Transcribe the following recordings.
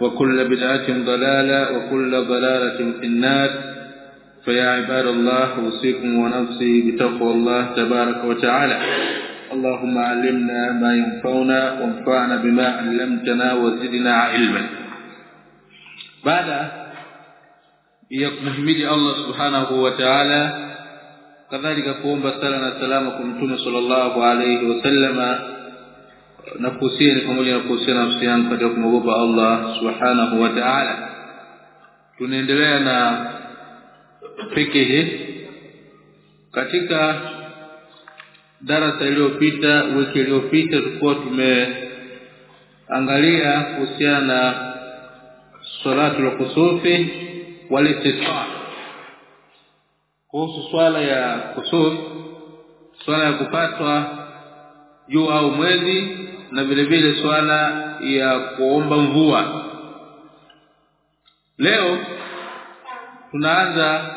وكل بدعة ضلالة وكل ضلالة في النار. فيا عباد الله أوصيكم ونفسي بتقوى الله تبارك وتعالى. اللهم علمنا ما ينفعنا وانفعنا بما علمتنا وزدنا علما. بعد يكمحمد الله سبحانه وتعالى kuomba sala na salama kwa mtume sallallahu alayhi wasallama na kuhusiana pamoja na kuhusiana yangu katika kumwogopa Allah subhanahu wa ta'ala. Tunaendelea na fikihi. Katika darasa iliyopita wiki iliyopita tulikuwa tumeangalia kuhusiana na salatu al-kusufi wal istisqa kuhusu swala ya kusuf swala ya kupatwa juu au mwezi na vile vile swala ya kuomba mvua. Leo tunaanza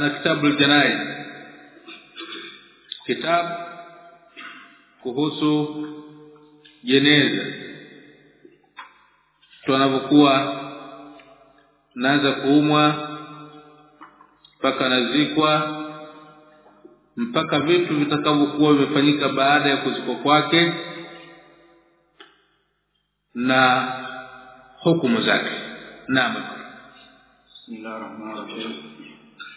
na kitabu al-janaiz kitabu kuhusu jeneza. Tunapokuwa naanza kuumwa mpaka nazikwa mpaka vitu vitakavyokuwa vimefanyika baada ya kuzikwa kwake na hukumu zake. نعم بسم الله الرحمن الرحيم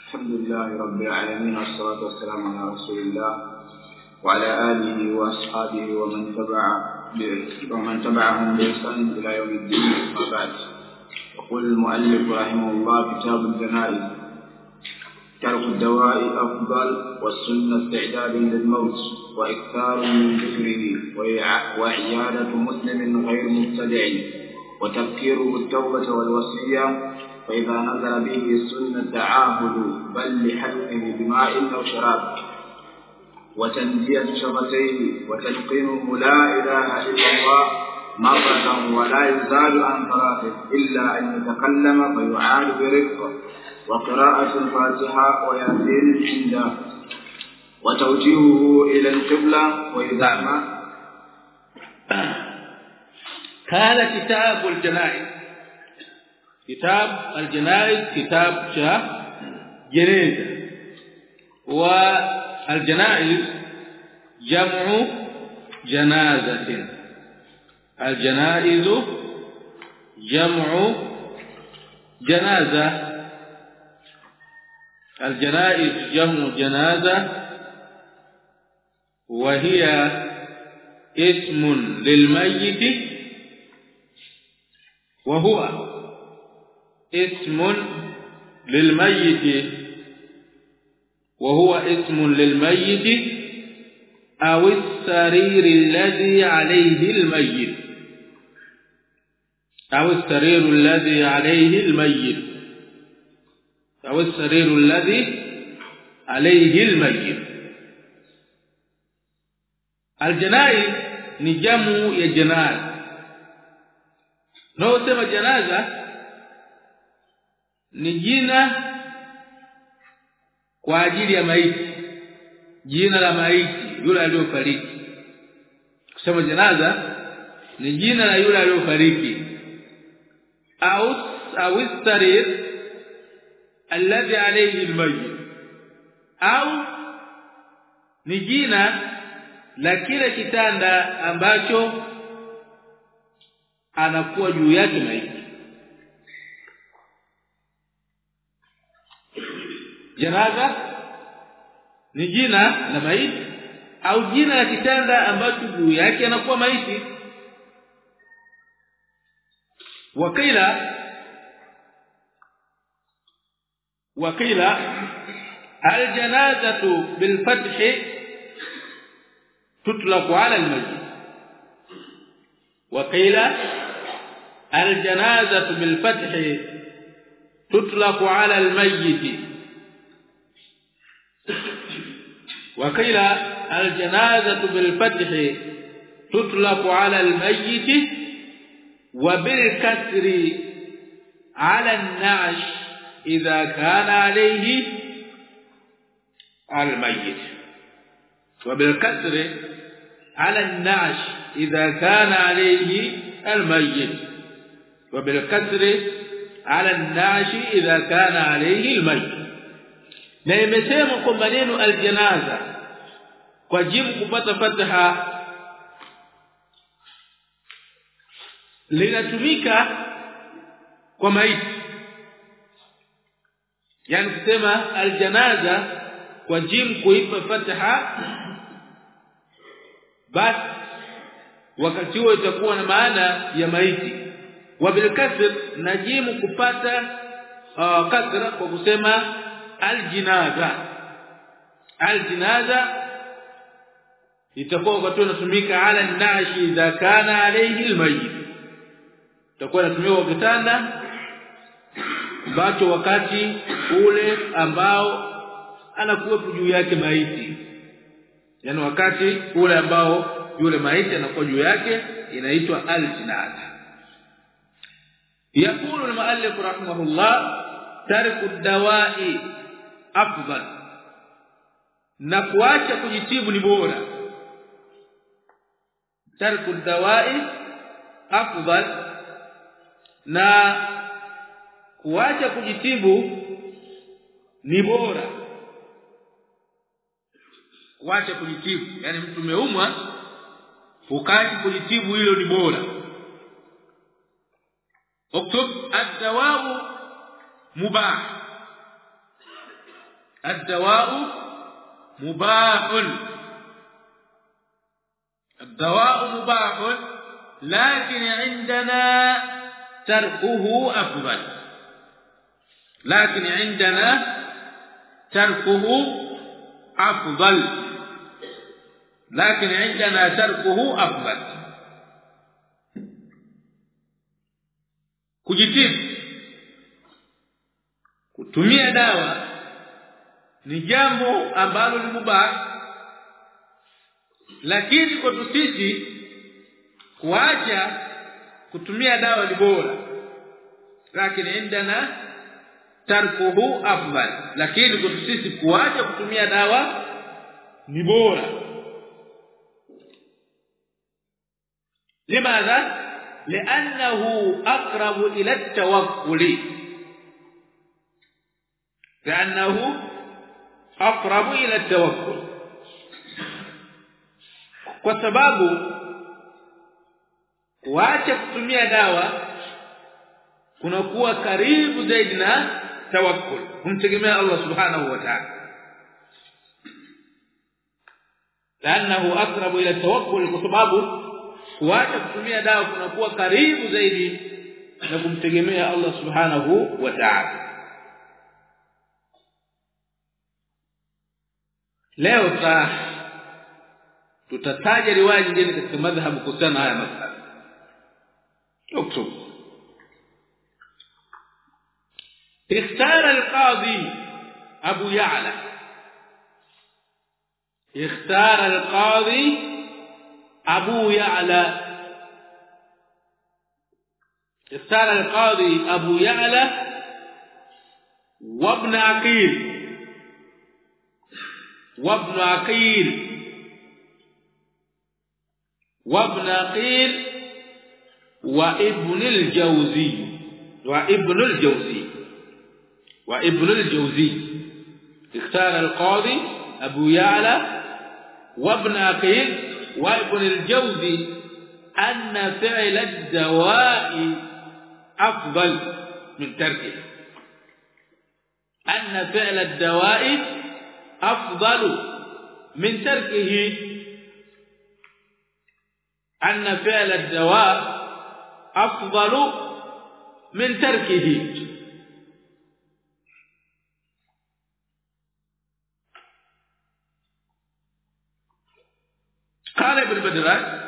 الحمد لله رب العالمين والصلاة والسلام على رسول الله وعلى آله وأصحابه ومن تبع ومن تبعهم بإحسان إلى يوم الدين وبعد يقول المؤلف رحمه الله كتاب الجنائز ترك الدواء أفضل والسنة استعداد للموت وإكثار من ذكره وعيادة مسلم غير مبتدع وتذكيره التوبة والوصية. فإذا نزل به السنة تعاهد بل لحلقه بماء أو شراب. وتنجية شفتيه وتلقينه لا إله إلا الله مرة ولا يزال عن ثلاثة إلا أن يتكلم فيعاد برفقه. وقراءة الفاتحة وياسين عنده. وتوجيهه إلى القبلة ما. كان كتاب الجنائز. كتاب الجنائز كتاب جنازة والجنائز جمع جنازة. الجنائز جمع جنازة. الجنائز جمع جنازة وهي اسم للميت وهو اسم للميت وهو اسم للميت أو السرير الذي عليه الميت أو السرير الذي عليه الميت أو السرير الذي عليه الميت الجنائز ni jamu ya janaza na sema janaza ni jina kwa ajili ya maiti jina la maiti yule aliyofariki kusema janaza ni jina la yule aliyofariki au au sarir alladhi alayhi almayyit. Au ni jina la kile kitanda ambacho anakuwa juu yake maiti. Janaza ni jina la maiti au jina la kitanda ambacho juu yake anakuwa maiti. Wakila وقيل الجنازة بالفتح تطلق على الميت وقيل الجنازة بالفتح تطلق على الميت. وقيل الجنازة بالفتح تطلق على الميت. وبالكسر على النعش. idha kana alayhi almayyit wa bil kasri ala an-nash idha kana alayhi almayyit wa bil kasri ala an-nash idha kana alayhi almayyit na imesema kwa maneno aljanaza kwa jimu kupata fataha linatumika kwa maiti yani kusema aljanaza kwa jim kuipa fataha bas wakati huo itakuwa na maana ya maiti. Wa na jim kupata uh, kasra kwa kusema aljinaza. Aljinaza itakuwa wakati unatumika ala nashi idha kana alayhi almayyit. Itakuwa inatumika kwa kitanda ambacho wakati ule ambao anakuwepo juu yake maiti. Yani wakati ule ambao yule maiti anakuwa juu yake inaitwa al-jinad. Yakulu al-muallif rahimahullah tarku dawai afdal. Na kuacha kujitibu ni bora. Tarku dawai afdal. Na kuacha kujitibu ni bora kuacha kujitibu yani mtu umeumwa ukaacha kujitibu hilo ni bora uktub ad-dawa'u mubah الدواء مباح الدواء مباح لكن عندنا تركه افضل لكن indana تركه afdal. لكن indana tarkuhu afdal. Kujitibu kutumia dawa ni jambo ambalo ni mubah lakini kwa sisi kuacha kutumia dawa ni bora. Lakini indana tarkuhu afdal. Lakini kwa sisi kuacha kutumia dawa ni bora. Limadha? Li'annahu aqrabu ila at-tawakkuli li'annahu aqrabu ila at-tawakkul kwa sababu kuacha kutumia dawa kunakuwa karibu zaidi na tawakkul kumtegemea Allah subhanahu wa ta'ala لانه اقرب الى التوكل kwa sababu kuacha kutumia dawa kunakuwa karibu zaidi na kumtegemea Allah subhanahu wa ta'ala leo tuta tutataja riwaya nyingine katika madhhabu kuhusiana na haya masala اختار القاضي أبو يعلى. اختار القاضي أبو يعلى. اختار القاضي أبو يعلى وابن عقيل. وابن عقيل. وابن قيل وابن الجوزي. وابن الجوزي. وابن الجوزي. اختار القاضي أبو يعلى وابن قيل وابن الجوزي أن فعل الدواء أفضل من تركه. أن فعل الدواء أفضل من تركه. أن فعل الدواء أفضل من تركه. قال ابن بدران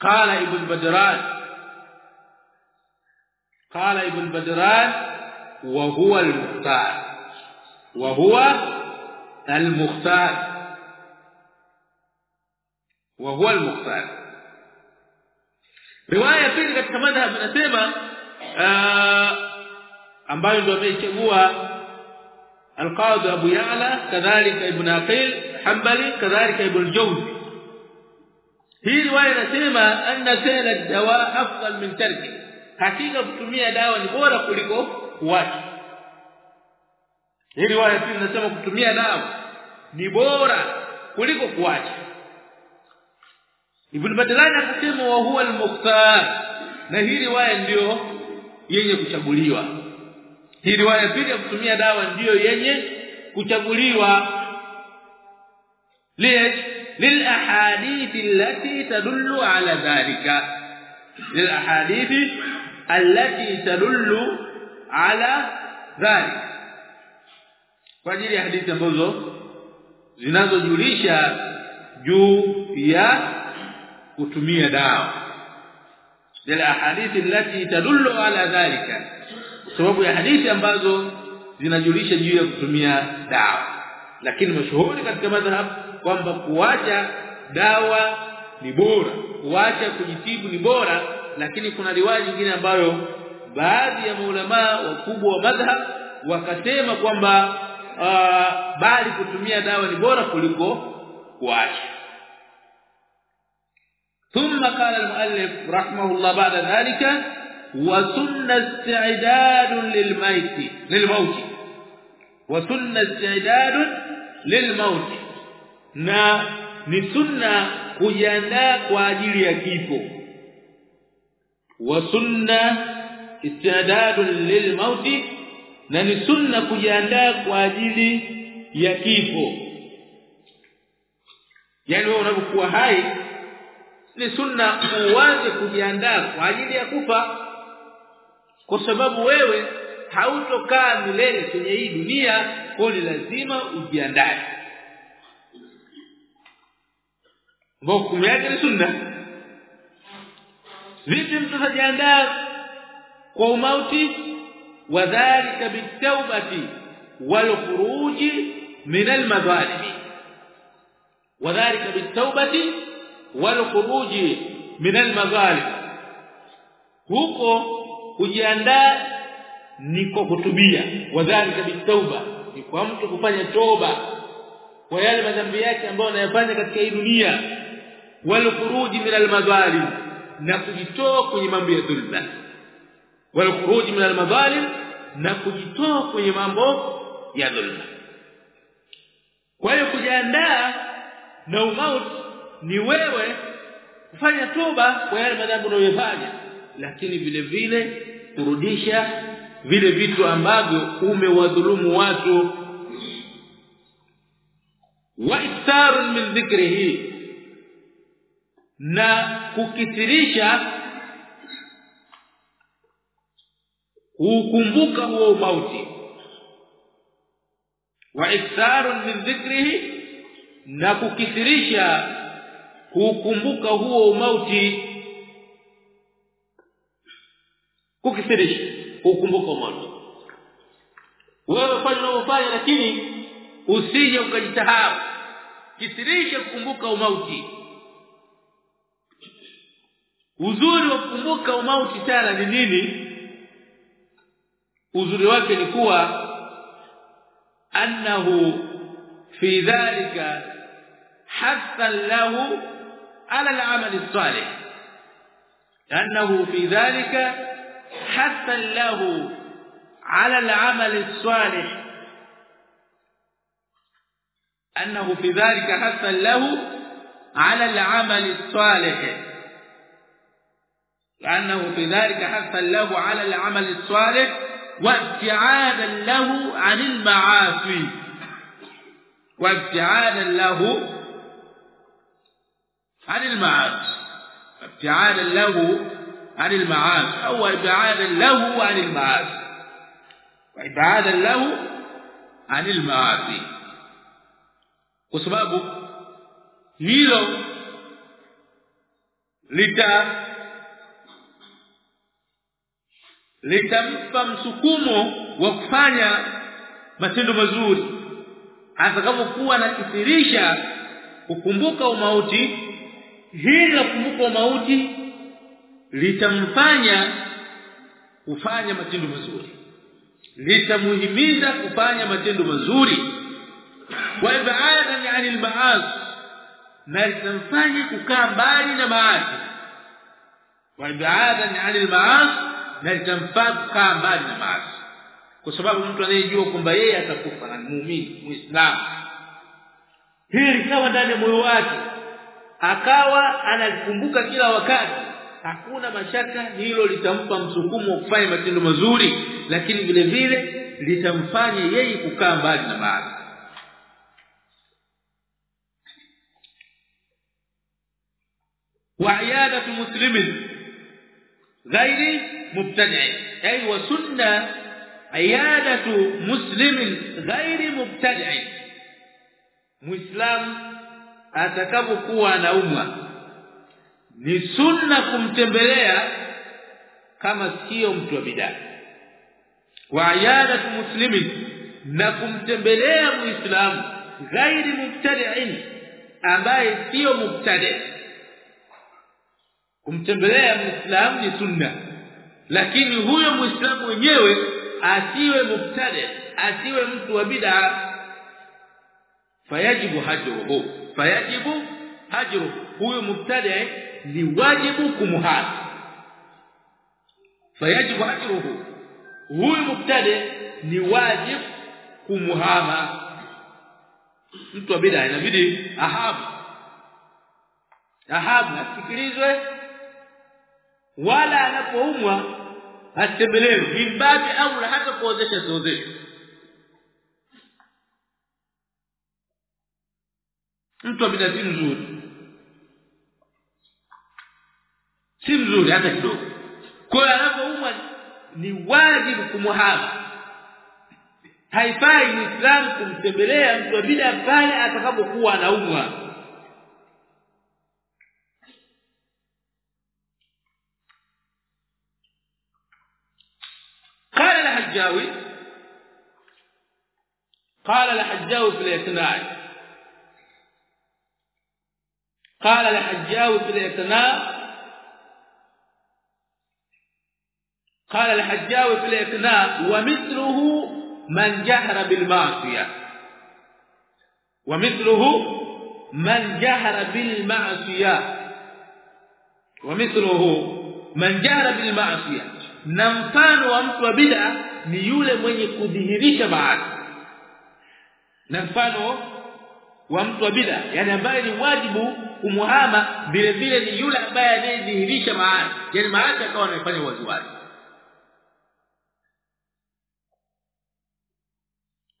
قال ابن بدران قال ابن بدران وهو المختار وهو المختار وهو المختار. رواية في المذهب بنسمع ااا امبالو ده القاضي أبو يعلى كذلك ابن عقيل Hanbali kadhalika Ibn Jawzi. Hii riwaya inasema anna fi'l ad-dawa afdal min tarki. Hakika kutumia dawa ni bora kuliko kuacha hii riwaya pia inasema kutumia dawa ni bora kuliko kuacha Ibn Badlani akasema wa huwa al-mukhtar. Na hii riwaya ndiyo yenye kuchaguliwa. Hii riwaya pili ya kutumia dawa ndiyo yenye kuchaguliwa ليش للاحاديث التي تدل على ذلك للاحاديث التي تدل على ذلك kwa ajili ya hadithi ambazo zinazojulisha juu ya kutumia dawa zile hadithi allati tadullu ala dhalika sababu ya hadithi ambazo zinajulisha juu ya kutumia dawa lakini mashuhuri katika madhhab kwamba kuacha dawa ni bora kuacha kujitibu ni bora lakini kuna riwaya nyingine ambayo baadhi ya maulama wakubwa wa madhhab wakasema kwamba uh, bali kutumia dawa ni bora kuliko kuacha ثم قال المؤلف رحمه الله بعد ذلك وسنة استعداد للميت للموت وسنة استعداد للموت na ni sunna kujiandaa kwa ajili ya kifo. Wa sunna istidad lilmauti na ni sunna kujiandaa kwa ajili ya kifo. Yani wewe unapokuwa hai ni sunna uanze kujiandaa kwa ajili ya kufa. Kwa sababu wewe hautokaa milele kwenye hii dunia kwa lazima ujiandae hukumu yake ni sunna. Vipi mtu sajiandaa kwa umauti? Wadhalika bitawbati wal khuruji min al wadhalika bitawbati wal khuruji min al madhalim huko kujiandaa ni kwa kutubia. Wadhalika bitawba ni kwa mtu kufanya toba kwa yale madhambi yake ambayo anayafanya katika hii dunia wal khuruji min almadhalim na kujitoa kwenye mambo ya dhulma. Walkhuruji min almadhalim na kujitoa kwenye mambo ya dhulma. Kwa hiyo kujiandaa na umauti ni wewe kufanya toba kwa yale madhambi unayofanya lakini vile vile kurudisha vile vitu ambavyo umewadhulumu watu. Wa iftar min dhikrihi na kukithirisha kukumbuka huo mauti. Wa ikthar min dhikrihi na kukithirisha kukumbuka huo mauti. Kukithirisha kukumbuka mauti. Wewe fanya unavyofanya lakini usije ukajitahau. Kithirisha kukumbuka umauti uzuri wa kukumbuka umauti tena ni nini? Uzuri wake ni kuwa annahu fi dhalika hasan lahu ala al-amali salih annahu fi dhalika hasan lahu ala al-amali salih annahu fi dhalika hasan lahu ala al-amali salih لأنه في ذلك حثا له على العمل الصالح وابتعادا له عن المعاصي. وابتعادا له عن المعاصي. ابتعادا له عن المعاصي. أو ابعادا له عن المعاصي. وابعادا له عن المعاصي. kwa sababu lita litampa msukumo wa kufanya matendo mazuri. Atakapokuwa anakithirisha kukumbuka umauti hili la kukumbuka umauti litamfanya kufanya matendo mazuri. Litamuhimiza kufanya matendo mazuri. Wa ibaadan anil maasi na litamfanya kukaa mbali na maasi wa ibaadan anil maasi na litamfaka mbali na maasi. Kwa sababu mtu anayejua kwamba yeye atakufa na muumini muislamu. Hili likawa ndani ya moyo wake. Akawa analikumbuka kila wakati. Hakuna mashaka hilo litampa msukumo wa kufanya matendo mazuri lakini vile vile litamfanya yeye kukaa mbali na maasi. Wa iadatu muslimin. غير مبتدع اي وسنه عياده مسلم غير مبتدع مسلم atakapokuwa anaumwa ni sunna kumtembelea kama sio mtu wa bidaa wa ayadatu muslimin na kumtembelea muislamu ghairi mubtadi'in ambaye sio mubtadi' kumtembelea muislamu ni sunna. Lakini huyo muislamu mwenyewe asiwe mubtadi' asiwe mtu wa bid'a. Fayajibu hajruhu fayajibu hajru huyo mubtadi' ni wajibu kumhadi fayajibu hajruhu huyo mubtadi ni wajibu kumhama mtu wa bid'a inabidi ahabu. Ahabu asikilizwe wala anapoumwa asitembelewe. Mimbabi au hata kuozesha siozeshe mtu wa bid'a si mzuri. Si mzuri hata kidogo. Kwa anapoumwa ni wajibu kumhama haifai muislamu kumtembelea mtu bila pale atakapokuwa anaumwa قال الحجاوي قال الحجاوي في الاثناء قال الحجاوي في الاثناء قال الحجاوي في الاثناء ومثله من جهر بالمعصية. ومثله من جهر بالمعصية. ومثله من جهر بالمعصية. Na mfano wa mtu wa bid'a ni yule mwenye kudhihirisha baadhi na mfano wa mtu wa bid'a yani ambaye ni wajibu kumuhama vile vile ni yule ambaye anayedhihirisha maasi. Yani maasi akawa anafanya waziwazi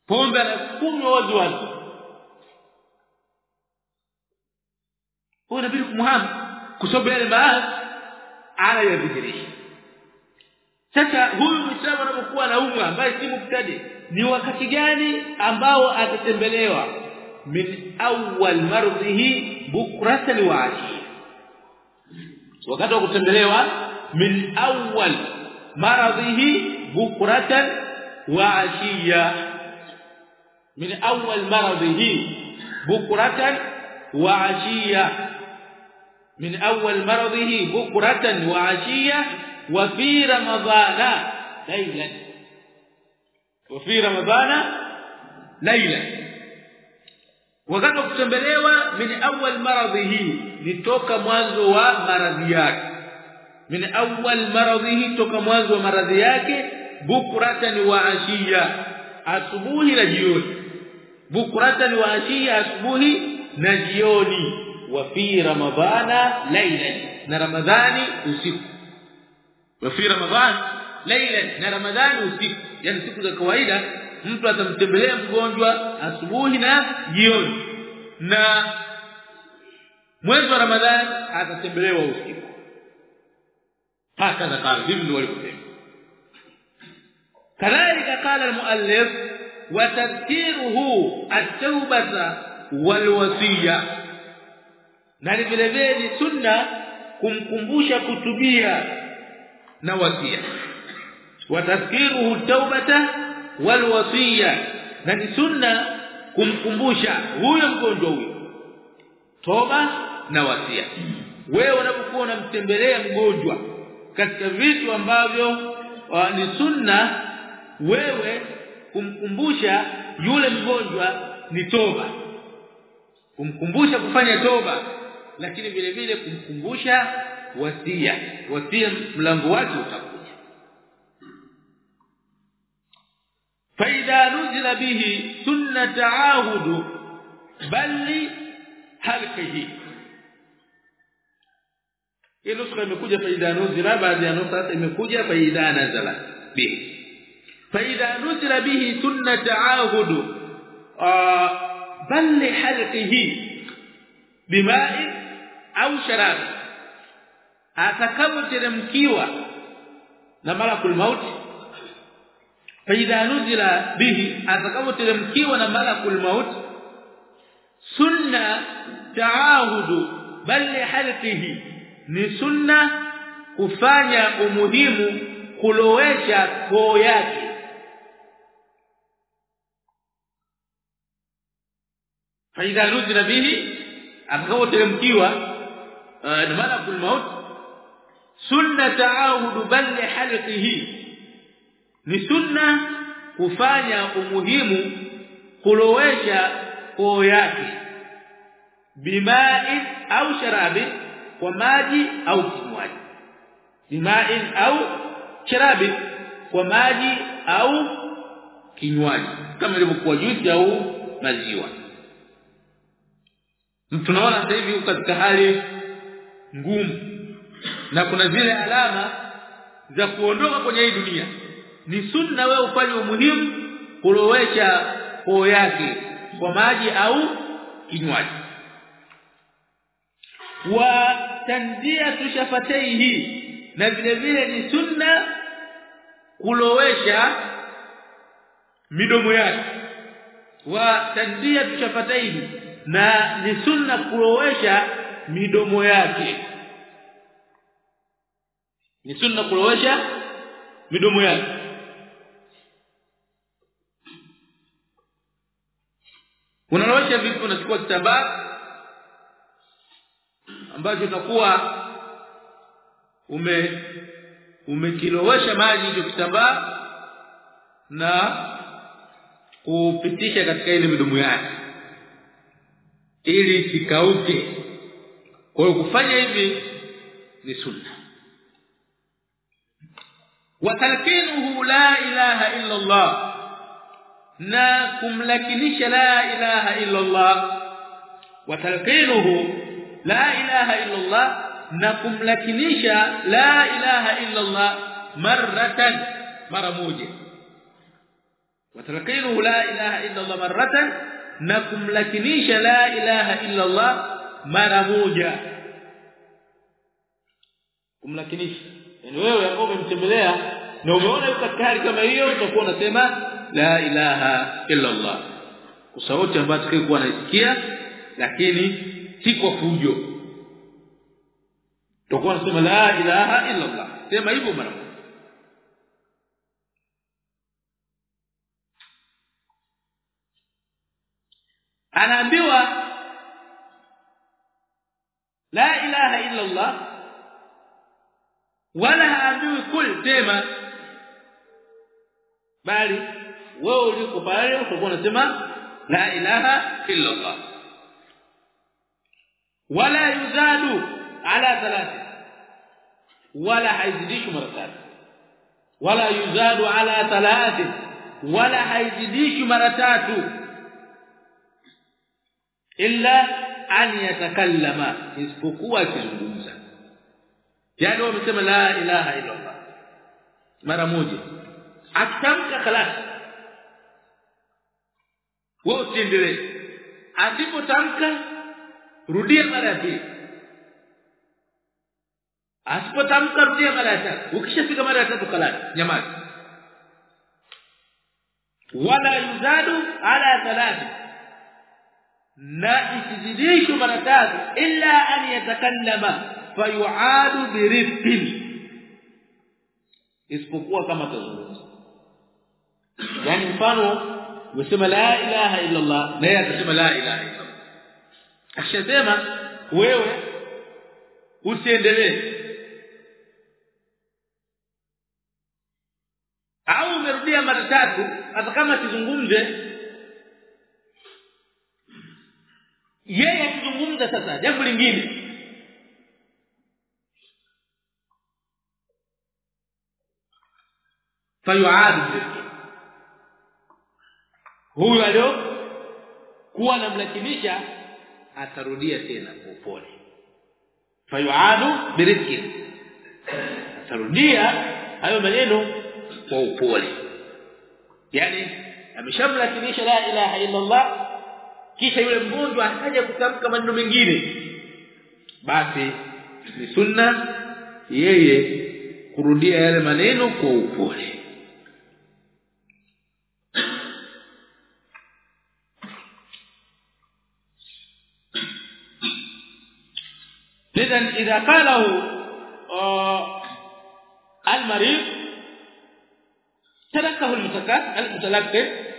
pombe anakunywa waziwazi huyo inabidi kumuhama kwa sababu yale maasi anayadhihirisha sasa huyu muislamu anapokuwa anaumwa ambaye si mubtadi ni wakati gani ambao atatembelewa min awwal mardhihi bukratan wa wakati wa kutembelewa min awwal maradhihi bukratan wa ashiya min awwal maradhihi bukratan wa ashiya min awwal maradhihi bukratan wa ashiya وفي رمضان ليلا وفي رمضان ليلا wakati kutembelewa min awwal maradhihi ni toka mwanzo wa maradhi yake min awwal maradhihi toka mwanzo wa maradhi yake bukratan wa ashiya asubuhi na jioni bukratan wa ashiya asubuhi na jioni wa fi ramadhana laylan na ramadhani usiku wa fi ramadhan laila na ramadan usiku. Yani siku za kawaida mtu atamtembelea mgonjwa asubuhi na jioni. Na mwezi wa ramadhani atatembelewa usiku. Hakadha qala dhimmi walikusema kadhalika qala almuallif wa tadhkiruhu at-taubata walwasiya. Na vile vile sunna kumkumbusha kutubia na wasia. Watadhkiruhu taubata walwasiya na ni sunna kumkumbusha huyo mgonjwa huyo. Toba na wasia. Wewe unapokuwa unamtembelea mgonjwa katika vitu ambavyo uh, ni sunna wewe kumkumbusha yule mgonjwa ni toba. Kumkumbusha kufanya toba lakini vile vile kumkumbusha wasia. Wasia mlango wake utakuja. Faida nuzila bihi sunna taahud bali halqihi. Hii nuskha imekuja faida nuzila baadhi ya nuskha imekuja faida nazala bihi. Faida nuzila bihi sunna taahud bali halqihi bima'i au sharab atakapoteremkiwa na malakul mauti faidha nuzila bihi atakapoteremkiwa na malakul mauti sunna taahudu bali halqihi ni sunna kufanya umuhimu kulowesha koo yake. Faidha nuzila bihi atakapoteremkiwa na malakul maut sunna taahud bal halqihi. Ni sunna kufanya umuhimu kulowesha koo yake. Bima'in au sharabi kwa maji au kinywaji. Bima'in au sharabi kwa maji au kinywaji. Kama ilivyokuwa juisi au maziwa. Tunaona sasa hivi katika hali ngumu na kuna zile alama za kuondoka kwenye hii dunia. Ni sunna wewe ufanye umuhimu kulowesha koo yake kwa maji au kinywaji. Wa tanzia tushafataihi na vile vile ni sunna kulowesha midomo yake. Wa tanzia tushafataihi na ni sunna kulowesha midomo yake ni sunna kulowesha midomo yake. Unalowesha vipi unachukua kitambaa ambacho utakuwa ume umekilowesha maji hicho kitambaa na kupitisha katika ile midomo yake. Ili kikauke. Kwa kufanya hivi ni sunna watalkinuhu la ilaha illa Allah na kumlakinisha la ilaha illa Allah watalkinuhu la ilaha illa Allah na kumlakinisha la ilaha illa Allah marratan mara moja. Watalkinuhu la ilaha illa Allah marratan. Na kumlakinisha la ilaha illa Allah mara moja. Kumlakinisha yani wewe ambao umemtembelea na umeona yuko katika hali kama hiyo utakuwa unasema la ilaha illa Allah kwa sauti ambayo tukaikuwa naisikia lakini si kwa fujo. Utakuwa unasema la ilaha illa Allah sema hivyo mara anaambiwa la ilaha illa Allah wala haambiwi kul sema bali wewe uliko pale utakuwa unasema la ilaha illa Allah wala yuzadu ala thalath wala haizidishwi mara tatu wala yuzadu ala thalath wala haizidishwi mara tatu illa an yatakallama isipokuwa akizungumza yani wamesema la ilaha illa mara moja. Atamka khalas. Wewe usiendelee. Asipotamka rudia mara ya pili. Asipotamka rudia mara ya tatu. Ukishafika mara ya tatu khalas. Nyamaza wala yuzadu ala thalathi. Na isizidishwe mara tatu illa an yatakallama fayuadu birifqin isipokuwa kama tazungumza yani mfano umesema la ilaha illa Allah na yeye akasema la ilaha illa Allah akishasema wewe usiendelee. Au umerudia mara tatu hata kama kizungumze yeye akizungumza sasa jambo lingine fayuadu huyu alio kuwa namlakimisha atarudia tena kwa upole. Fayuadu birizki atarudia hayo maneno kwa upole. Yani ameshamlakimisha la ilaha illa Allah kisha yule mgonjwa akaja kutamka maneno mengine. Basi ni sunna yeye kurudia yale maneno kwa upole اذا اذا قاله المريض تركه المتلقي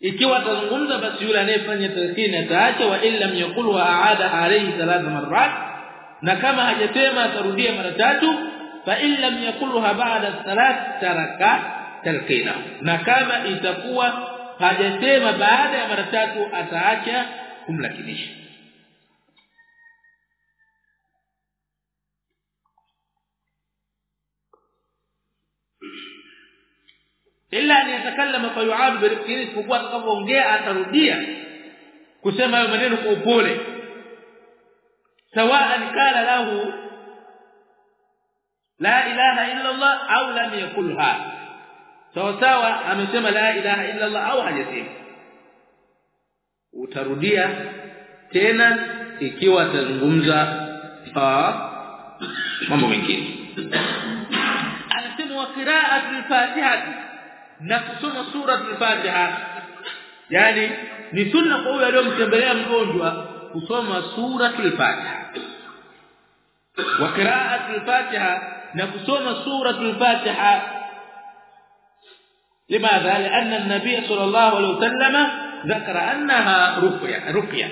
ikiwa atazungumza basi yule anayefanya talqini ataacha wa illa yakul wa aada alayhi thalath marrat na kama hajatema atarudia mara tatu fa illa yakulha ba'da thalath taraka talqina na kama itakuwa hajatema baada ya mara tatu ataacha kumlakinisha illa an yatakallama fa yu'adu bi rifqin isipokuwa atakapoongea atarudia kusema hayo maneno kwa upole sawa'an kala lahu la ilaha illa Allah au lam yakulha sawa sawa amesema la ilaha illa Allah au hajasema utarudia tena ikiwa atazungumza mambo mengine anasema wa qira'atul fatihah na سورة الفاتحة. يعني نسلنا Yaani ni sunna kwa huyo aliyomtembelea mgonjwa kusoma sura al-Fatiha. Wa qira'at لماذا؟ لأن النبي صلى الله عليه وسلم ذكر أنها رقية رقية.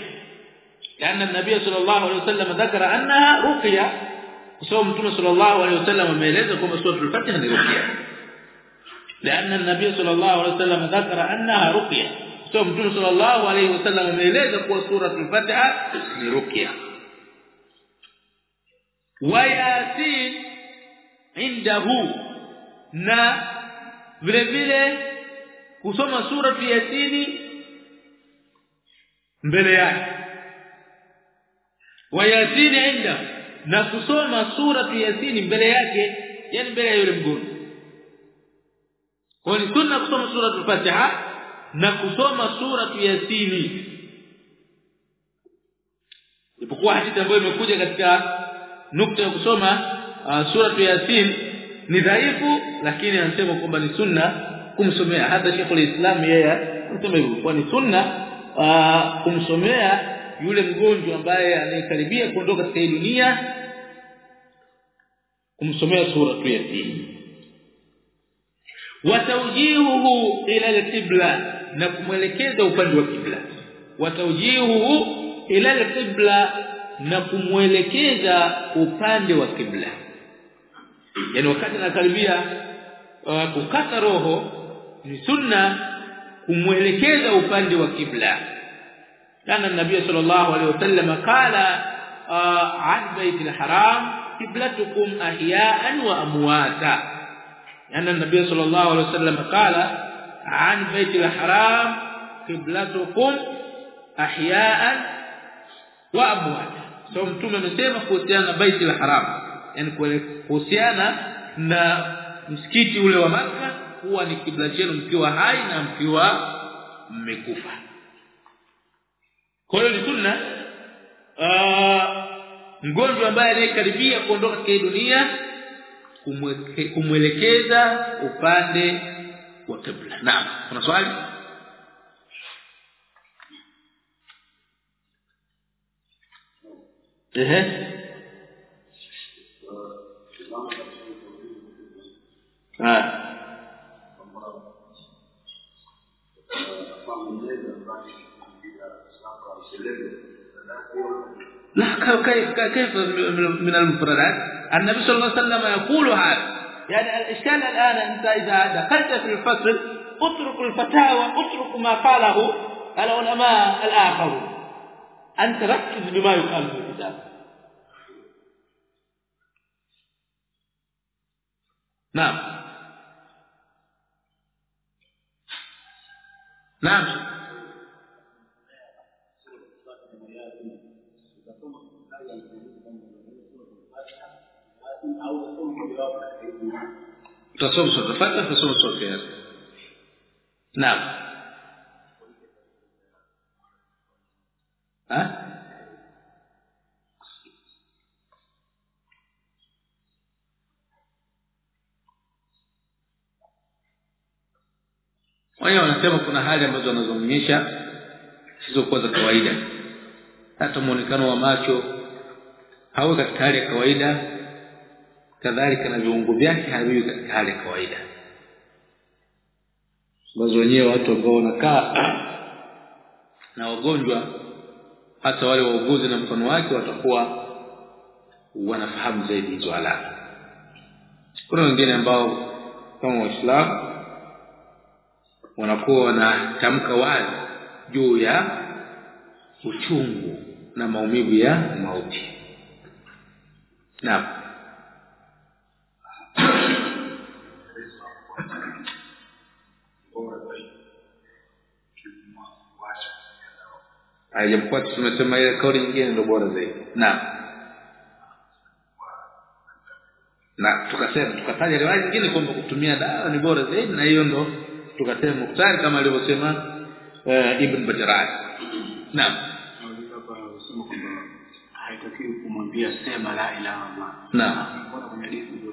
لأن النبي صلى الله عليه وسلم ذكر أنها رقية. وصوم صلى الله عليه وسلم ما يلزمكم سورة الفاتحة رقية. لأن النبي صلى الله عليه وسلم ذكر انها رقيه sio mtume sallallahu alayhi wasallam ameeleza kuwa sura al-Fatiha ni ruqya wa yasin indahu na vile vile kusoma sura yasini mbele yake wa yasin indahu na kusoma sura yasini mbele yake yani mbele ya yule mgonjwa kwa ni sunna kusoma sura al-Fatiha na kusoma sura Yasini. Ipokuwa hadithi ambayo imekuja katika nukta ya kusoma uh, sura Yasin ni dhaifu lakini anasema kwamba ni sunna kumsomea. Hata Sheikh al-Islam yeye anasema hivyo kwa ni sunna uh, kumsomea yule mgonjwa ambaye anayekaribia kuondoka katika dunia kumsomea sura Yasin watawjihuhu ila al-qibla na kumwelekeza upande wa kibla watawjihuhu ila al-qibla na kumwelekeza upande wa kibla yani wakati anakaribia uh, kukata roho ni sunna kumwelekeza upande wa kibla kana nabii sallallahu alaihi wasallam qala an baitil haram qiblatukum ahya'an wa amwata yana nabii sallallahu alaihi wasallam qala an bait al-haram qiblatukum ahya'an wa amwata so mtume amesema kuhusiana na bait al-haram yani kuhusiana na msikiti ule wa maka huwa ni kibla chenu mkiwa hai na mkiwa mmekufa. Kwa hiyo ni sunna mgonjwa ambaye anayekaribia kuondoka katika dunia kumwelekeza upande wa kibla naam kuna swali? Ehe كيف كيف من المفردات؟ النبي صلى الله عليه وسلم يقول هذا. يعني الإشكال الآن أنت إذا دخلت في الفصل اترك الفتاوى اترك ما قاله العلماء الآخرون. أنت ركز بما يقال في الكتاب. نعم. نعم. تصوم سورة الفاتحة تصوم سورة ياسين نعم ها wao wanasema kuna hali ambazo wanazoonyesha sizo kwa za kawaida hata muonekano wa macho hauwe katika hali ya kawaida kadhalika na viungo vyake haviwi katika hali ya kawaida. Ambazo wenyewe watu ambao wanakaa na wagonjwa hata wale wauguzi na mfano wake watakuwa wanafahamu zaidi hizo alama kuna wengine ambao kama waislamu wanakuwa wanatamka wazi juu ya uchungu na maumivu ya mauti. Naam haijapokuwa tumesema ile kauli nyingine ndio bora zaidi. Naam na tukasema tukataja riwaya nyingine kwamba kutumia dawa ni bora zaidi na hiyo ndo tukasema muktari kama alivyosema uh, ibn bajran naam. Kumwambia sema la ilaha illallah naam kwa kwenye hadithi ndio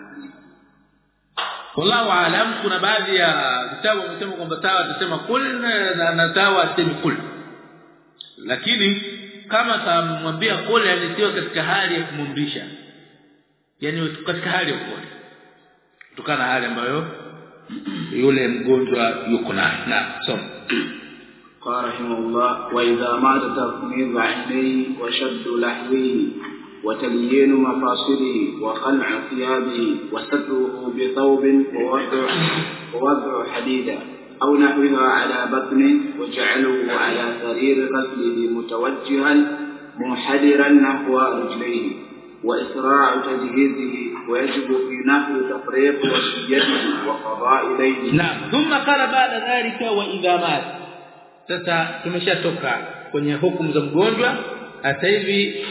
Mtume wallahu alam kuna baadhi ya vitabu wamesema kwamba tawa atasema kul na, na tawa asemi kul lakini kama tamwambia kul yani sio katika hali ya kumwamrisha yani katika hali ya upole kutokana na hali ambayo yule yuko nayo na soma قال رحمه الله وإذا مات تغميض عينيه وشد لحوه وتليين مفاصله وخلع ثيابه وستره بثوب ووضع ووضع حديدا أو نحوها على بطنه وجعله على سرير غسله متوجها منحدرا نحو رجليه. وإسراع تجهيزه ويجب في نحو تفريق وصيته وقضاء ليله نعم. ثم قال بعد ذلك وإذا مات. Sasa tumeshatoka kwenye hukumu za mgonjwa. Hata hivi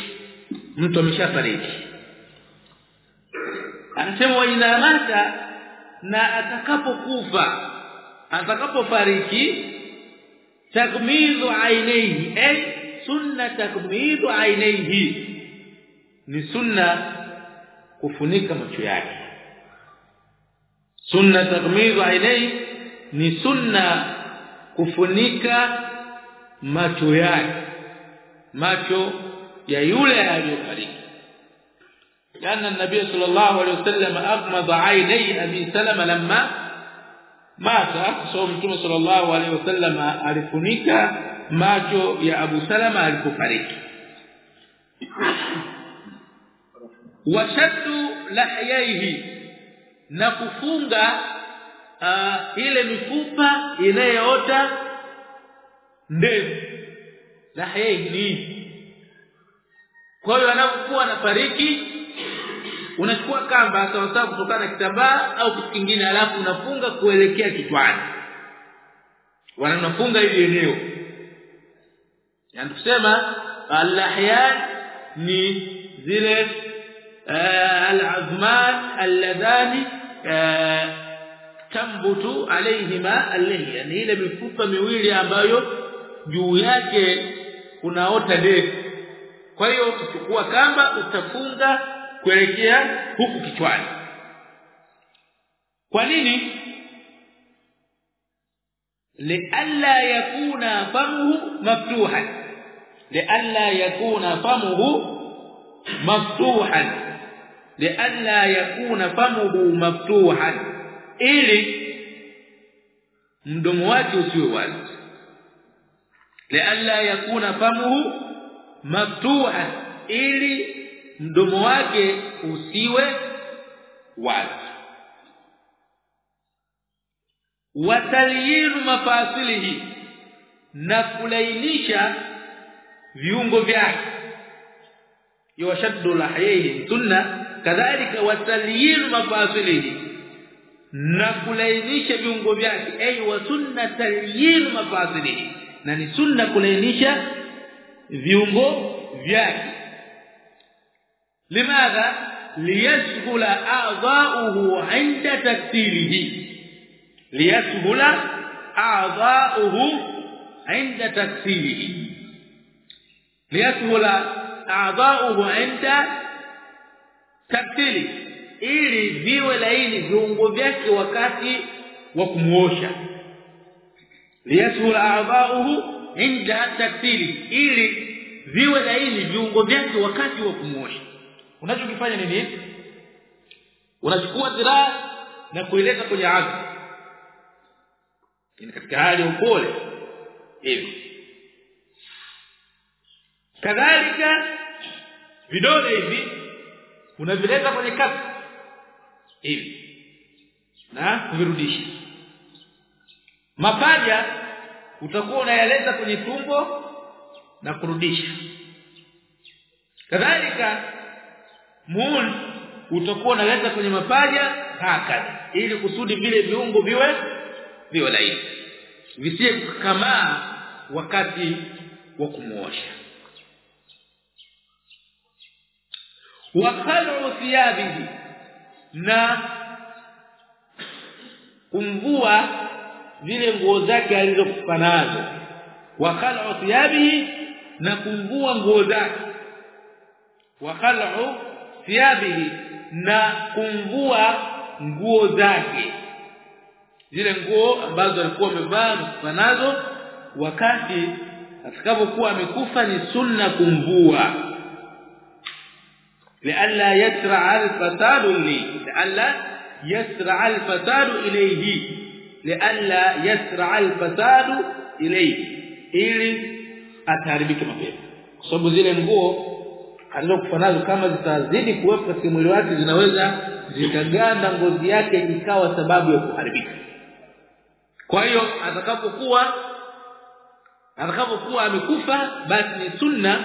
mtu ameshafariki. Anasema wa idha mata na atakapokufa atakapofariki takmidu ainihi ay sunna takmidu ainihi. Ni sunna kufunika macho yake. Sunna takmidu ainihi ni sunna kufunika macho yake. Macho ya yule aliyofariki لأن النبي صلى الله عليه وسلم أغمض عيني أبي سلمة لما مات صوم مtume صلى الله عليه وسلم alifunika macho ya Abu Salama alipofariki washaddu lahyaihi na kufunga uh, ile mifupa inayoota ndevu lahini kwa hiyo anapokuwa anafariki unachukua kamba sawa sawa kutokana na kitambaa au kitu kingine alafu unafunga kuelekea kichwani. Wanafunga hili eneo. Yani tusema al-ahyan ni zile al-azman alladhani tambutu alayhima alayhi yani ni ile mifupa miwili ambayo juu yake kunaota ndevu kwa hiyo ukichukua kamba utafunga kuelekea huku kichwani. Kwa nini? Lialla yakuna famuhu maftuhan. Lialla yakuna famuhu maftuhan. Lialla yakuna famuhu maftuhan. Ili mdomo wake usiwe wazi. Lialla yakuna famuhu maftuhan ili mdomo wake usiwe wazi. Watalyinu mafasilihi na kulainisha viungo vyake. Yashaddu lahayhi sunna kadhalika watalyin mafasilihi na kulainisha viungo vyake. Ay wa sunna talyin mafasilihi na ni sunna kulainisha viungo vyake. Limadha? Liyashghula a'dha'uhu 'inda taktilihi. Liyashghula a'dha'uhu 'inda taktilihi. Liyashghula a'dha'uhu 'inda taktili ili viwe laini viungo vyake wakati wa kumuosha. Liyashghula a'dha'uhu 'inda taktili ili viwe laini viungo vyake wakati wa kumosha unachokifanya ni nini? Unachukua dhiraa na kuileta kwenye ardhi. Ni katika hali ya upole hivi kadhalika vidole hivi unavileta kwenye kapu. Hivi na kuvirudisha. Mapaja utakuwa unayaleta kwenye tumbo na kurudisha. Kadhalika mul utakuwa unaleta kwenye mapaja hakadha ili kusudi vile viungo viwe viwe laini. Visiye kama wakati wa kumuosha. Wa khal'u thiyabihi na kumvua zile nguo zake alizokufa nazo wa khal'u thiyabihi na kumvua nguo zake wa khal'u thiyabihi na kumvua nguo zake zile nguo ambazo alikuwa amevaa kufa nazo wakati atakapokuwa amekufa ni sunna kumvua لئلا يسرع الفساد لي لئلا يسرع الفساد اليه lialla yasra alfasadu ilayhi ili ataharibike mapema. Kwa sababu zile nguo alizokufa nazo kama zitazidi kuwepo katika mwili wake zinaweza zikaganda ngozi yake ikawa sababu ya kuharibika. Kwa hiyo atakapokuwa atakapokuwa amekufa basi ni sunna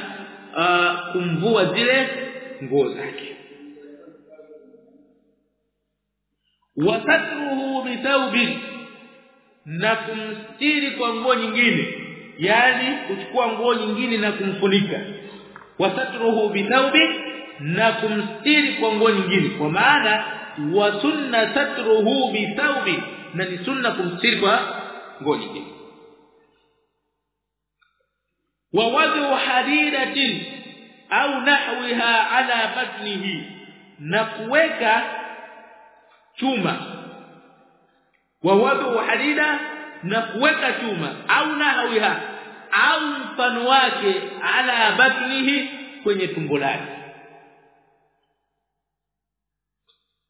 uh, kumvua zile nguo zake. Wasatruhu bithawbin na kumstiri kwa nguo nyingine. Yani kuchukua nguo nyingine na kumfunika. Wasatruhu bitaubi na kumstiri kwa nguo nyingine. Kwa maana wa sunna satruhu bithawbi na ni sunna kumstiri kwa nguo nyingine. Wa wadhu hadidatin au nahwiha ala batnihi na kuweka chuma wa wadu hadida na kuweka chuma. Au nahawiha au mfano wake ala batnihi kwenye tumbo lake.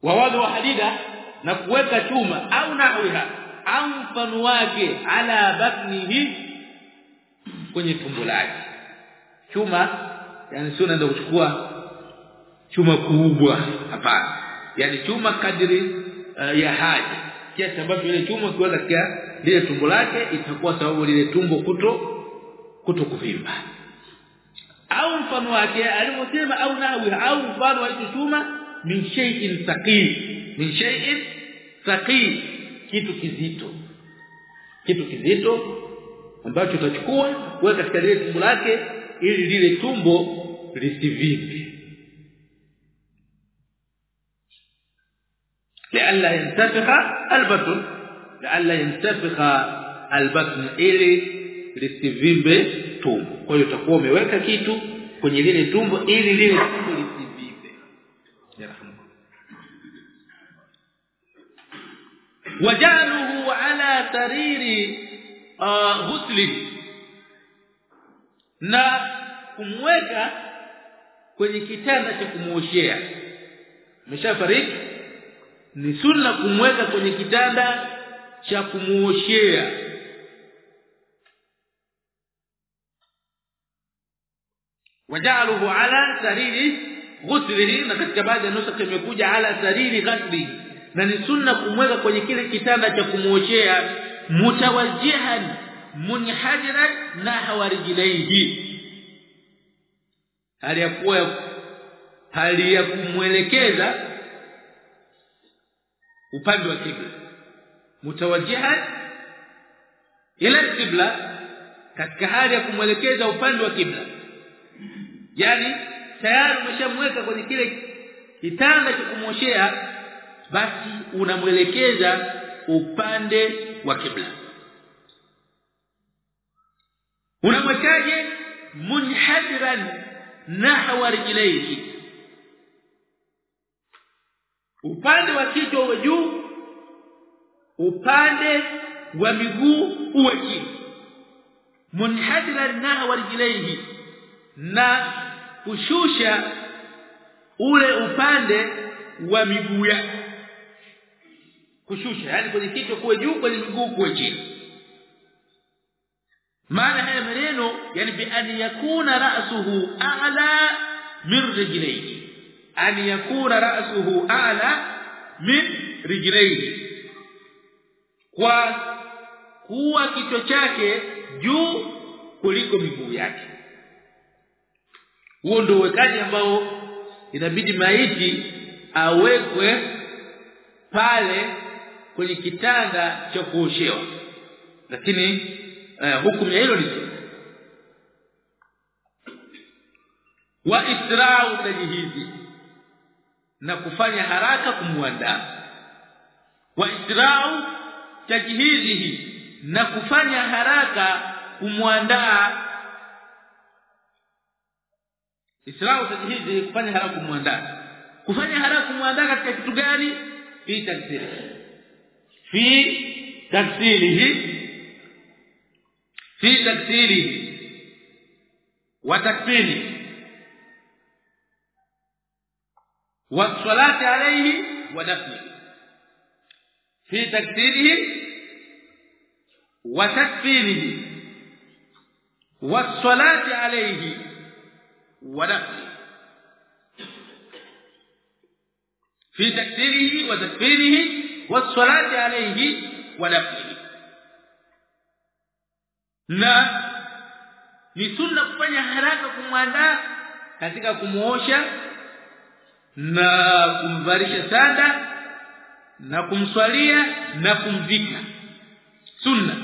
Wa wadu hadida na kuweka chuma. Au nahwiha au mfano wake ala batnihi kwenye tumbo lake. Chuma yani sio unaenda kuchukua chuma kubwa hapana. Yani chuma kadiri uh, ya haja kiasi ambacho ile chuma ikiwa katika lile tumbo lake itakuwa sababu lile tumbo kuto kuto kuvimba. Au mfano wake alivyosema au nawi au mfano wa chuma min shay'in thaqil min shay'in thaqil kitu kizito. Kitu kizito ambacho utachukua kuweka katika lile tumbo lake ili lile tumbo lisivimbe لئلا ينتفخ البطن لئلا ينتفخ البطن ili lisivimbe tumbo kwa hiyo utakuwa umeweka kitu kwenye lile tumbo ili lile tumbo lisivimbe wajaluhu ala sariri ghusli na kumweka kwenye kitanda cha kumuoshea ameshafariki ni sunna kumweka kwenye kitanda cha kumuoshea. Wajaluhu ala sariri ghuslihi na katika baadhi ya nusakh imekuja ala sariri ghasli. Na ni sunna kumweka kwenye kile kitanda cha kumuoshea mutawajjihan munhadiran nahwa rijlaihi hali ya kuwa hali ya kumwelekeza upande wa kibla. Mutawajjihan ila kibla katika hali ya kumwelekeza upande wa kibla. Yani tayari umeshamweka kwenye kile kitanda cha kumoshea basi unamwelekeza upande wa kibla. Unamwekaje munhadiran nahwa rijlaihi upande wa kichwa uwe juu upande wa miguu uwe chini. Munhadiran nahwa rijlaihi na kushusha ule upande wa miguu yake. Kushusha yani kwenye kichwa kuwe juu kwenye miguu kuwe chini. Maana haya maneno yani bi an yakuna ra'suhu a'la min rijlayhi an yakuna ra'suhu a'la min rijlayhi kwa kuwa kichwa chake juu kuliko miguu yake. Huo ndio uwekaji ambao inabidi maiti awekwe pale kwenye kitanda cha kuoshewa lakini uh, hukumu ya hilo ni wa isra'u tajhizi na kufanya haraka kumuandaa. Wa israu tajhizihi na kufanya haraka kumuandaa. Israu tajhizi kufanya haraka kumwandaa kufanya haraka kumwandaa katika kitu gani? Fi tafsiri. Fi tafsirihi fi tafsirihi wa takfirihi والصلاة عليه ودفنه في تكسيره وتكفيره. والصلاة عليه ودفنه في تكسيره وتكفيره. والصلاة عليه ودفنه na ni sunna kufanya haraka kumwandaa katika kumuosha na kumvarisha sanda na kumswalia na kumvika sunna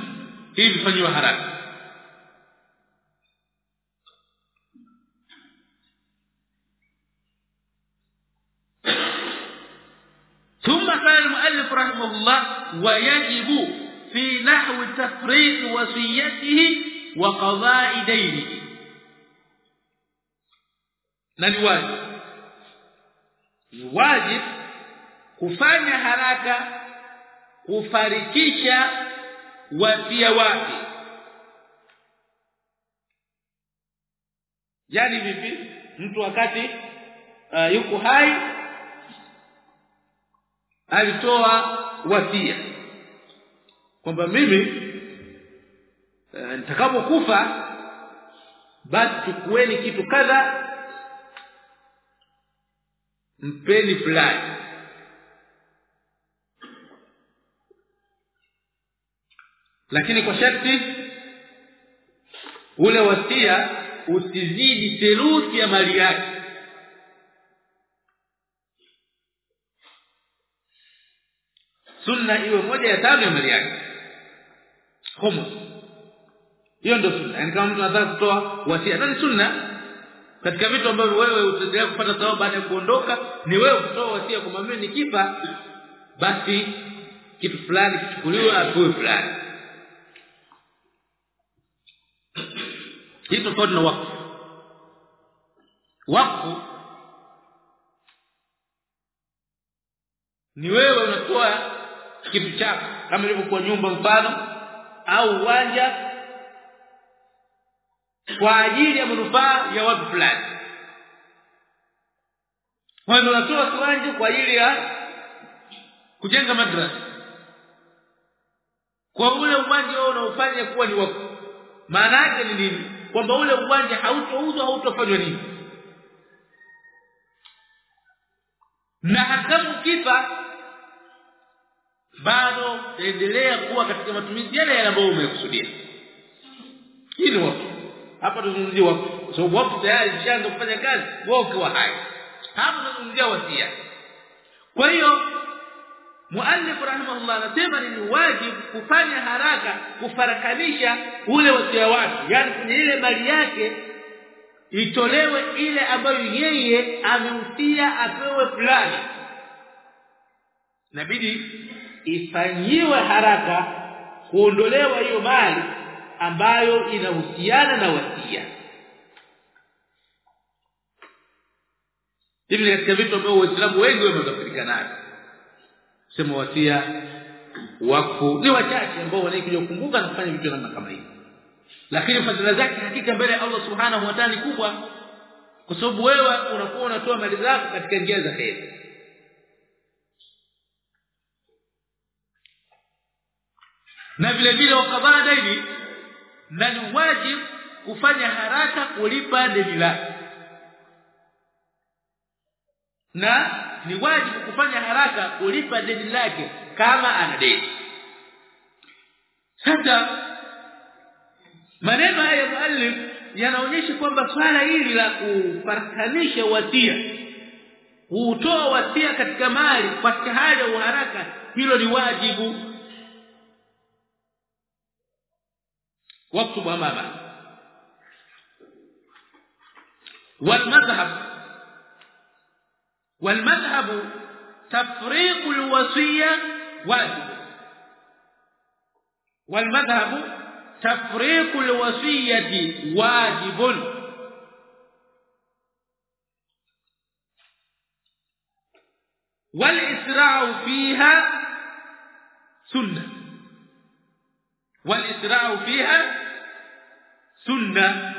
hivi fanywa haraka ثم قال المؤلف رحمه الله ويجب في نحو تفريط وصيته وقضاء دينه na wajibu kufanya haraka kufarikisha wasia wake. Yani vipi? Mtu wakati uh, yuko hai alitoa wasia. Kwamba mimi uh, nitakapokufa basi chukueni kitu kadha mpeni fulani lakini kwa sharti ule wasia usizidi theluthi ya mali yake. Sunna iwe moja ya tano ya mali yake. Humus hiyo ndio sunna. Yani kama mtu anataka kutoa wasia. Nani sunna katika vitu ambavyo wewe utaendelea kupata thawabu baada ya kuondoka ni wewe kutoa wasia kwa mimi nikifa basi kitu fulani kichukuliwe apewe fulani. Hii tofauti na wakfu. Wakfu ni wewe unatoa kitu chako kama ilivyokuwa nyumba mfano au uwanja kwa ajili ya manufaa ya watu fulani. Wao wanatoa kiwanja kwa ajili ya kujenga madrasa. Kwa ule uwanja wao unaofanya kuwa ni wako. Maana yake ni nini? Kwamba ule uwanja hautouzwa hautofanywa nini? Na hata kifa bado endelea kuwa katika matumizi yale yale ambayo umekusudia wakfu hapa tunazungumzia wakfu kwa sababu tayari ishaanza kufanya kazi wao ukiwa hai. Hapa tunazungumzia wasia. Kwa hiyo muallif rahimahullah anasema ni wajibu kufanya haraka kufarakanisha ule wasia wake. Yani kwenye ile mali yake itolewe ile ambayo yeye ameutia apewe fulani. Inabidi ifanyiwe haraka kuondolewa hiyo mali ambayo inahusiana na wasia. Hivi ni katika vitu ambavyo waislamu wengi wamezafirika navyo. Sema wasia wakfu. Ni wachache ambao wanaikuja kukumbuka na kufanya vitu namna kama hivi. Lakini fadhila zake hakika mbele ya Allah subhanahu wa ta'ala ni kubwa. Kwa sababu wewe unakuwa unatoa mali zako katika njia za heri. Na vile vile wakadhaa daini na ni wajibu kufanya haraka kulipa deni lake. Na ni wajibu kufanya haraka kulipa deni lake kama ana deni. Sasa maneno haya muallif yanaonyesha kwamba swala hili la kufarakanisha wasia kutoa wasia katika mali kwa ya uharaka hilo ni wajibu واكتب امامك والمذهب والمذهب تفريق الوصية واجب. والمذهب تفريق الوصية واجب. والإسراع فيها سنة. والإسراع فيها سنة.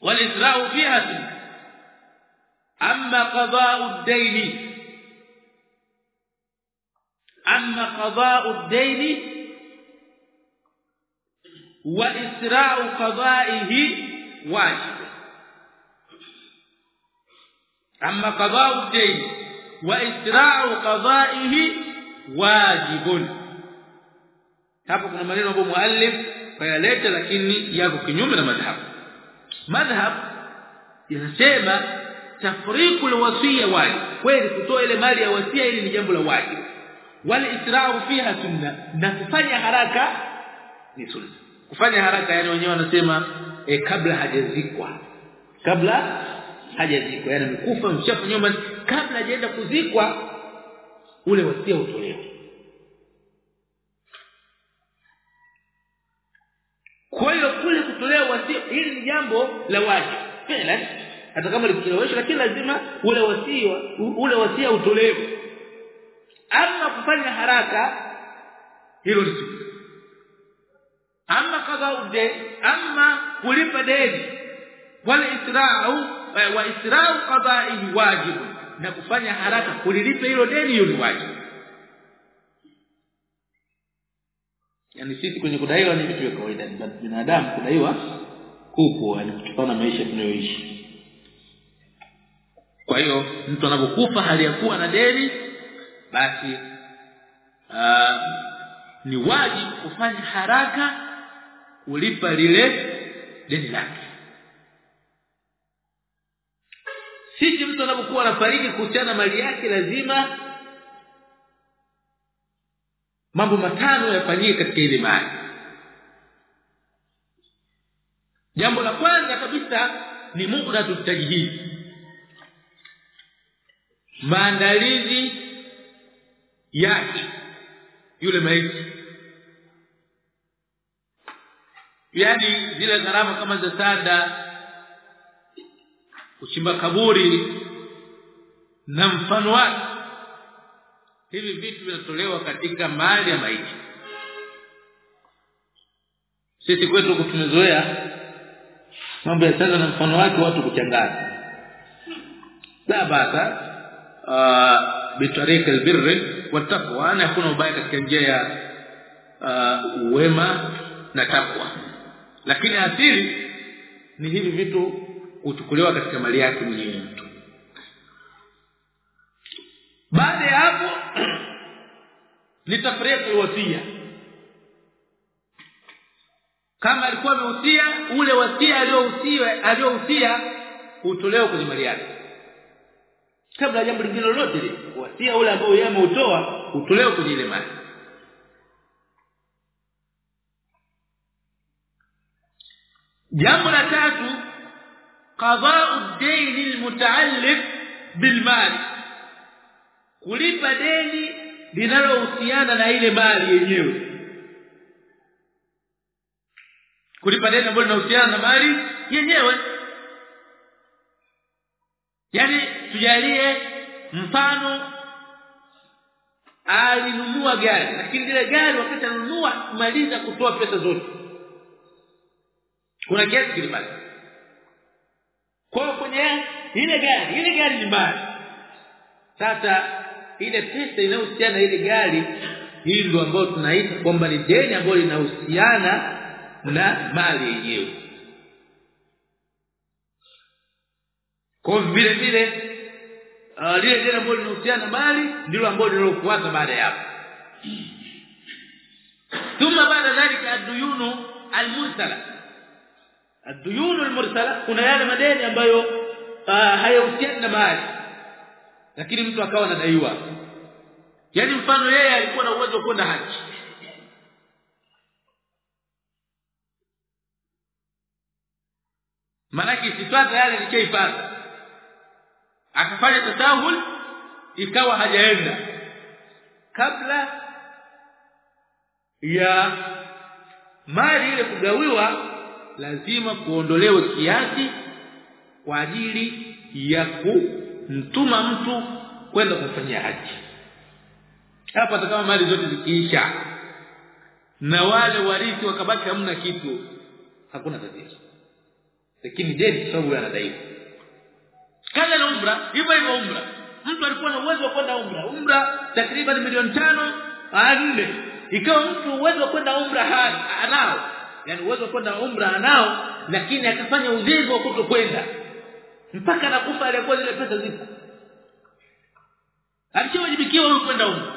والإسراء فيها سنة. أما قضاء الدين أما قضاء الدين وإسراء قضائه واجب. أما قضاء الدين وإسراء قضائه واجب. Hapo kuna maneno ambayo muallif kayaleta lakini yako kinyume na madhhab. Madhhab yanasema tafriqu alwasiya wajib kweli kutoa ile mali ya wasia ili ni jambo la wajibu wal isra'u fiha sunna. Na kufanya haraka ni sunna. Kufanya haraka yani wenyewe wanasema e, kabla hajazikwa. Kabla hajazikwa. Yani mkufa mshafu nyumba kabla hajaenda kuzikwa ule wasia utolewe kwa hiyo kule kutolea wasia hili ni jambo la wajibu fela hata kama likuchelewesha lakini lazima ule wasia ule wasia utolewe. Ama kufanya haraka hilo ni ama kaza ude ama kulipa deni. Wala isra'u wa isra'u qada'ihi wajibu na kufanya haraka kulilipa hilo deni hiyo ni wajibu yani sisi kwenye kudaiwa ni vitu vya kawaida. Binadamu kudaiwa kupo yani kutokana na maisha tunayoishi. Kwa hiyo mtu anapokufa hali ya kuwa na deni basi aa, ni wajibu kufanya haraka kulipa lile deni lake. Sisi mtu anapokuwa anafariki kuhusiana mali yake lazima mambo matano yafanyike katika ile mali jambo la kwanza kabisa ni muda tajhid. Maandalizi yake. Yule maiti. Yani zile gharama kama za sada kuchimba kaburi na mfano wake hivi vitu vinatolewa katika mali ya maiti. Sisi kwetu tumezoea mambo ya sasa na mfano wake watu kuchanganya. La basa bitarika wa taqwa na hakuna ubaya katika njia ya uwema wema na takwa lakini asili ni hivi vitu kuchukuliwa katika mali yake mwenyewe. Mtu baada ya hapo ni tafriqu wasia kama alikuwa amehusia ule wasia aliohusia aliohusia utolewa kwenye mali yake. Kabla jambo lingine lolote lile wasia ule ambao yeye ameutoa utolewe kwenye ile mali. Jambo la tatu qada'u ad-dayn al-muta'alliq bil-mal. Kulipa deni linalohusiana na ile mali yenyewe. Kulipa deni ambalo linahusiana na mali yenyewe. Yani tujalie mfano alinunua gari lakini lile gari wakati anunua kumaliza kutoa pesa zote. Kuna kiasi kilibaki kwa kwenye ile gari ile gari ni mali sasa ile pesa inayohusiana na ile gari hizo ambazo tunaita kwamba ni deni ambayo linahusiana na mali yenyewe. Kwa vile vile uh, lile deni ambalo linahusiana na mali ndilo ambalo linalofuata baada ya hapo. Thumma baada dhalika ad-duyunu ad-duyunu al-mursala kuna yale madeni ambayo uh, hayahusiani na mali lakini mtu akawa anadaiwa. Yani mfano yeye alikuwa na uwezo wa kwenda haji. Maana sifata yale alichoipata akafanya tasahul ikawa hajaenda. Kabla ya mali ile kugawiwa lazima kuondolewe kiasi kwa ajili ya kumtuma mtu kwenda kufanyia haji. Hapa kama mali zote zikiisha na wale warithi wakabaki hamna kitu hakuna tatizo. Lakini deni sababu anadaiwa kaza na umra hivyo hivyo umra. Mtu alikuwa na uwezo wa kwenda umra. Umra takriban milioni tano nne. Ikawa mtu uwezo wa kwenda umra anao. Yani uwezo wa kwenda umra anao lakini akafanya udhigo wa kutokwenda mpaka nakufa alikuwa zile pesa zipo. Alichowajibikiwa huyo kwenda huko.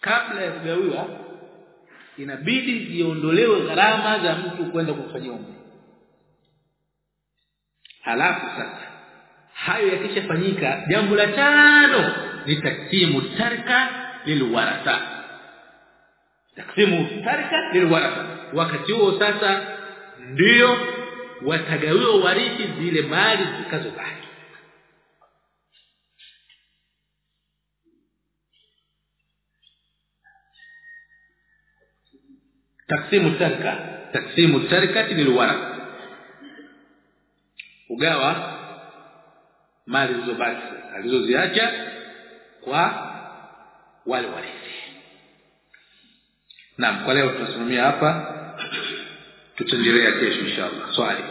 Kabla ya kugawiwa inabidi ziondolewe gharama za mtu kwenda kufanya umri. Halafu sasa hayo yakishafanyika jambo la tano ni taksimu tarka lilwaratha taksimu tarka lilwaratha wakati huo sasa ndio watagawiwa warithi zile mali zikazobaki. Taksimu tarka taksimu tarkati lilwaratha ugawa mali zilizobaki alizoziacha kwa wale warithi. Naam kwa leo tunasimamia hapa tutaendelea kesho inshallah. Swali